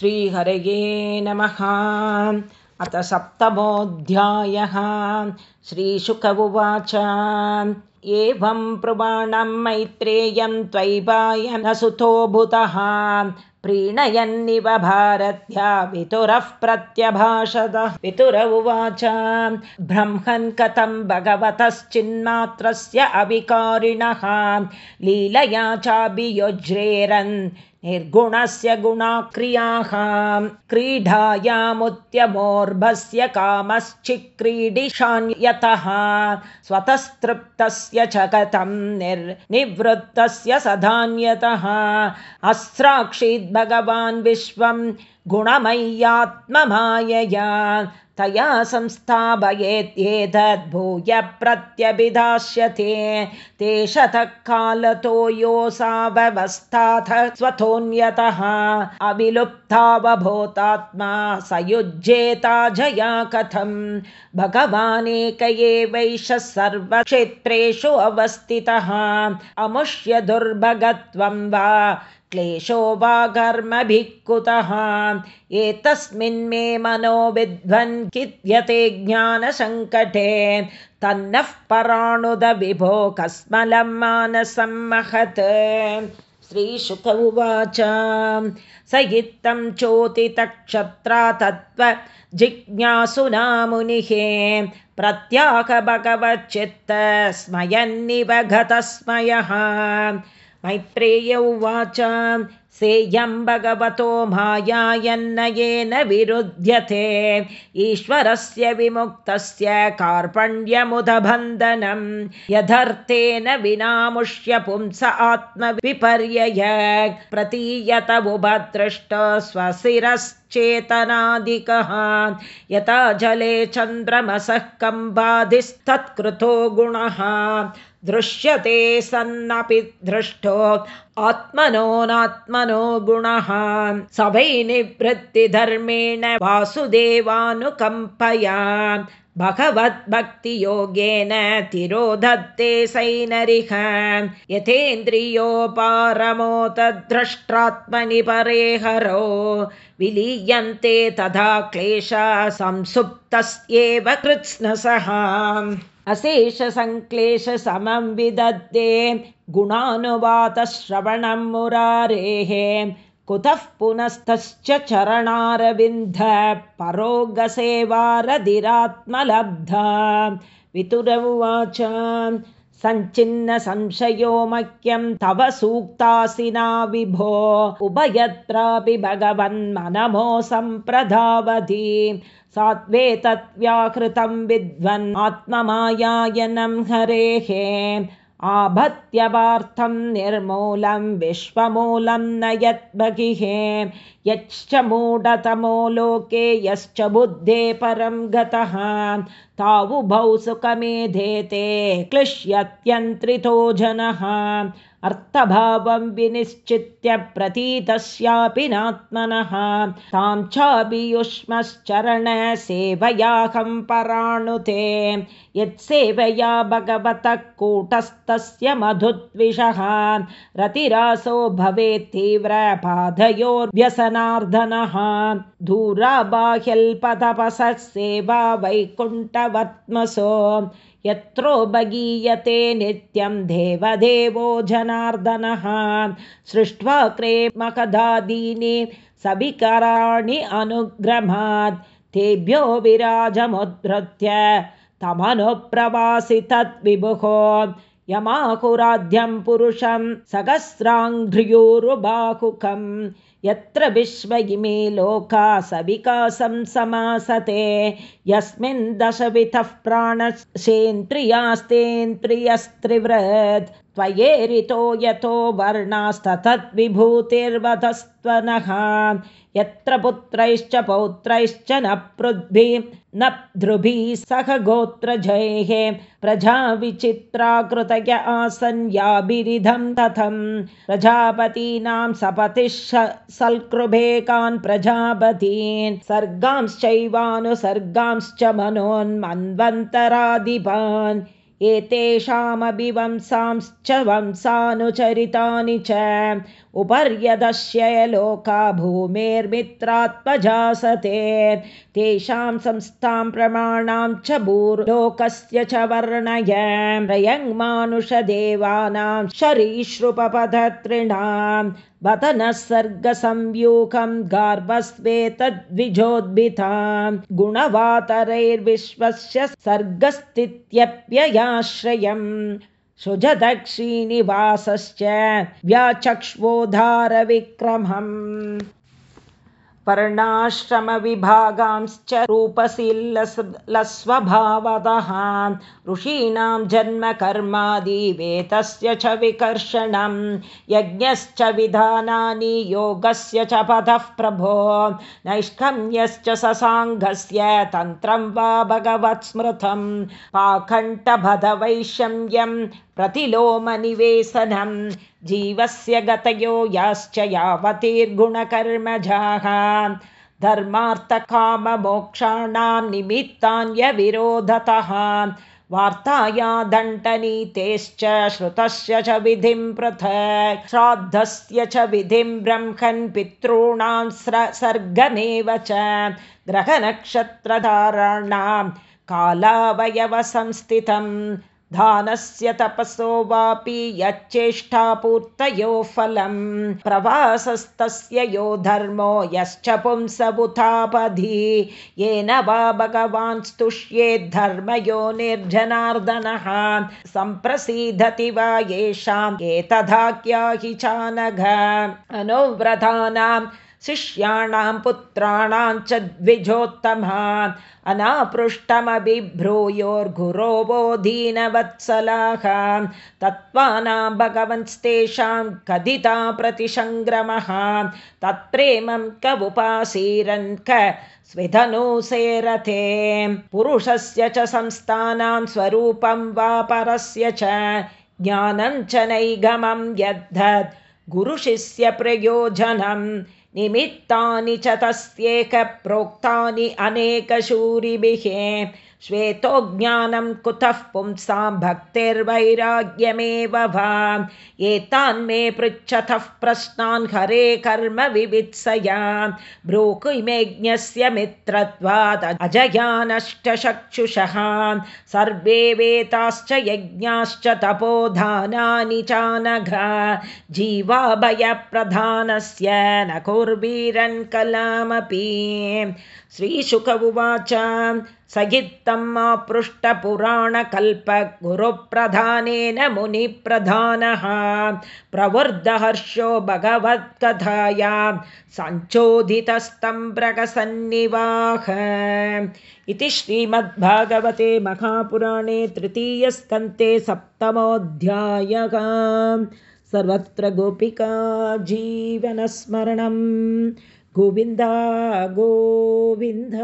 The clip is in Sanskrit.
श्रीहरये नमः। अथ सप्तमोऽध्यायः। श्रीशुक उवाच। एवं प्रमाणं मैत्रेयं त्वयिपायनसुतो भूतः प्रीणयन्निव भारत्या पितुरः प्रत्यभाषतः पितुर उवाच। ब्रह्मन् कथं भगवतश्चिन्मात्रस्य अविकारिणः। लीलया चाभियुज्रेरन् निर्गुणस्य गुणाक्रियाः क्रीडायामुत्यमोर्भस्य कामश्चिक्रीडिशान्यतः स्वतस्तृप्तस्य च कथं निर्निवृत्तस्य सधान्यतः अस्राक्षीद्भगवान् विश्वं गुणमय्यात्ममायया तया संस्थापयेत्येतद्भूय प्रत्यभिधास्यते ते शतः कालतो योऽसावस्थाथ स्वतोऽन्यतः। अविलुप्तावभूतात्मा स युज्येता जया कथं भगवानेक एवैष सर्वक्षेत्रेषु अवस्थितः। अमुष्य दुर्भगत्वं वा क्लेशो वा कर्मभिः कुतः एतस्मिन् मे मनो विध्वन् किद्यते ज्ञानसङ्कटे। तन्नः पराणुद विभो कस्मलं मानसं महत्। श्रीशुक उवाच। स इत्थं चोतितक्षत्रा तत्त्वजिज्ञासुना मुनिः गतस्मयः मैत्रेय उवाच सेयं भगवतो मायायन्नयेन विरुध्यते। ईश्वरस्य विमुक्तस्य कार्पण्यमुदबन्धनं यथर्थेन विनामुष्य पुंस आत्मविपर्यय प्रतीयत उभदृष्ट स्वशिरश्चेतनादिकः। यथा जले चन्द्रमसः कम्बाधिस्तत्कृतो गुणः दृश्यते सन्नपि दृष्टो आत्मनोनात्मनो गुणः सभै निवृत्तिधर्मेण वासुदेवानुकम्पया भगवद्भक्तियोगेन तिरोधत्ते सैनरिह यथेन्द्रियो तद्द्रष्ट्रात्मनि परे हरो विलीयन्ते तथा क्लेशा संसुप्तस्येव कृत्स्नसः अशेषसङ्क्लेशसमं विदत्ते गुणानुवातश्रवणं मुरारेः कुतः पुनस्तश्च चरणारविन्द परोगसेवारधिरात्मलब्धा। वितुर उवाच सञ्चिन्न संशयो मह्यं तव सूक्तासिना विभो उभयत्रापि भगवन्मनमो सम्प्रधावधि। सात्वे तत्व्याकृतं विद्वन् आत्ममायायनं हरेः आभत्यवार्थं निर्मूलं विश्वमूलं न यद्बहिः यश्च मूढतमो लोके यश्च बुद्धे परं गतः। तावुभौ सुखमेधेते क्लिश्यत्यन्त्रितो जनः। अर्थभावं विनिश्चित्य प्रतीतस्यापि नात्मनः। तां चाभियुष्मश्चरणसेवयाहं पराणुते। यत्सेवया भगवतः कूटस्थस्य मधुद्विषः। रतिरासो भवेत् तीव्रपाधयोर्व्यसनार्दनः दूराबाह्यल्पतपसः सेवा वैकुण्ठवत्मसो यत्रो भगीयते नित्यं देवदेवो जनार्दनः। सृष्ट्वा क्रेमकदादीनि सभिकराणि अनुग्रहात्। तेभ्यो विराजमुद्धृत्य तमनुप्रवासि तद्विभुः यमाकुराध्यं पुरुषं सहस्राङ्घ्रियोरुबाहुकम् यत्र विश्व इमे लोका सविकासं समासते यस्मिन् दशविधः प्राणसेन्द्रियास्तेन्द्रियस्त्रिवृत् त्वयेरितो यतो वर्णास्ततद्विभूतिर्वधस्त्वनः। यत्र पुत्रैश्च पौत्रैश्च न पृद्भिः न ध्रुभिः सह गोत्रजैः। प्रजा विचित्राकृतय आसन् याभिरिधं तथं। प्रजापतीनां सपतिः सल्कृभेकान् प्रजापतीन्। सर्गांश्चैवानुसर्गांश्च मनोन्मन्वन्तराधिपान् एतेषामपि वंसांश्च वंसानुचरितानि च उपर्यदश्य लोका भूमेर्मित्रात्मजासते तेषां संस्थां प्रमाणां च भूर्लोकस्य च वर्णय। प्रयङ्मानुषदेवानां शरीश्रुपपधतॄणां वतनः सर्गसंव्यूहं गार्भस्वेतद्विजोद्भितां गुणवातरैर्विश्वस्य सर्गस्थित्यप्ययाश्रयम् श्रीनिवासश्च व्याचक्ष्वोधारविक्रमम् पर्णाश्रमविभागांश्च रूपशीलस्वभावतः ऋषीणां जन्मकर्मादिवेतस्य च विकर्षणं यज्ञश्च विधानानि योगस्य च पथः प्रभो नैष्कम्यश्च ससाङ्गस्य तन्त्रं वा भगवत् स्मृतं प्रतिलोमनिवेशनं जीवस्य गतयो याश्च यावतीर्गुणकर्मजाः। धर्मार्थकाममोक्षाणां निमित्तान्यविरोधतः वार्ताया दण्डनीतेश्च श्रुतस्य च विधिं पृथक्। श्राद्धस्य च विधिं ब्रह्मन् पितॄणां सर्गमेव च। ग्रहनक्षत्रधाराणां कालावयवसंस्थितम् दानस्य तपसो वापि यच्चेष्टापूर्तयो फलं प्रवासस्तस्य यो धर्मो यश्च पुंसबुतापधि येन वा भगवान् स्तुष्येद्धर्मयो निर्जनार्दनः। सम्प्रसीदति वा येषाम् एतदाख्या हि चानघ। अनुव्रतानां शिष्याणां पुत्राणां च द्विजोत्तमा अनापृष्टमभिभ्रूयोर्गुरो वो दीनवत्सलाः तत्त्वानां भगवंस्तेषां कथिता प्रतिसङ्ग्रमः। तत्प्रेमं क उपासीरन् क स्विधनुसेरथे पुरुषस्य च संस्थानां स्वरूपं वा परस्य च ज्ञानं च नैगमं यद्धत्। गुरुशिष्यप्रयोजनम् निमित्तानि च तस्येकप्रोक्तानि अनेकशूरिभिः श्वेतोज्ञानं कुतः पुंसां भक्तिर्वैराग्यमेव वा एतान्मे पृच्छतः प्रश्नान् हरे कर्म विवित्सया भ्रूकुमेज्ञस्य मित्रत्वात् अजयानष्टचक्षुषः सर्वे वेताश्च यज्ञाश्च तपोधानानि चानघ। जीवाभयप्रधानस्य न कुर्वीरन् कलामपि श्रीशुक उवाच सहित्तम् अपृष्टपुराणकल्पगुरुप्रधानेन मुनिप्रधानः। प्रवृद्धहर्षो भगवत्कथायां सञ्चोदितस्तम्प्रकसन्निवाह इति श्रीमद्भागवते महापुराणे तृतीयस्कन्ते सप्तमोऽध्यायः। सर्वत्र गोपिका जीवनस्मरणम् गोविन्द गोविन्द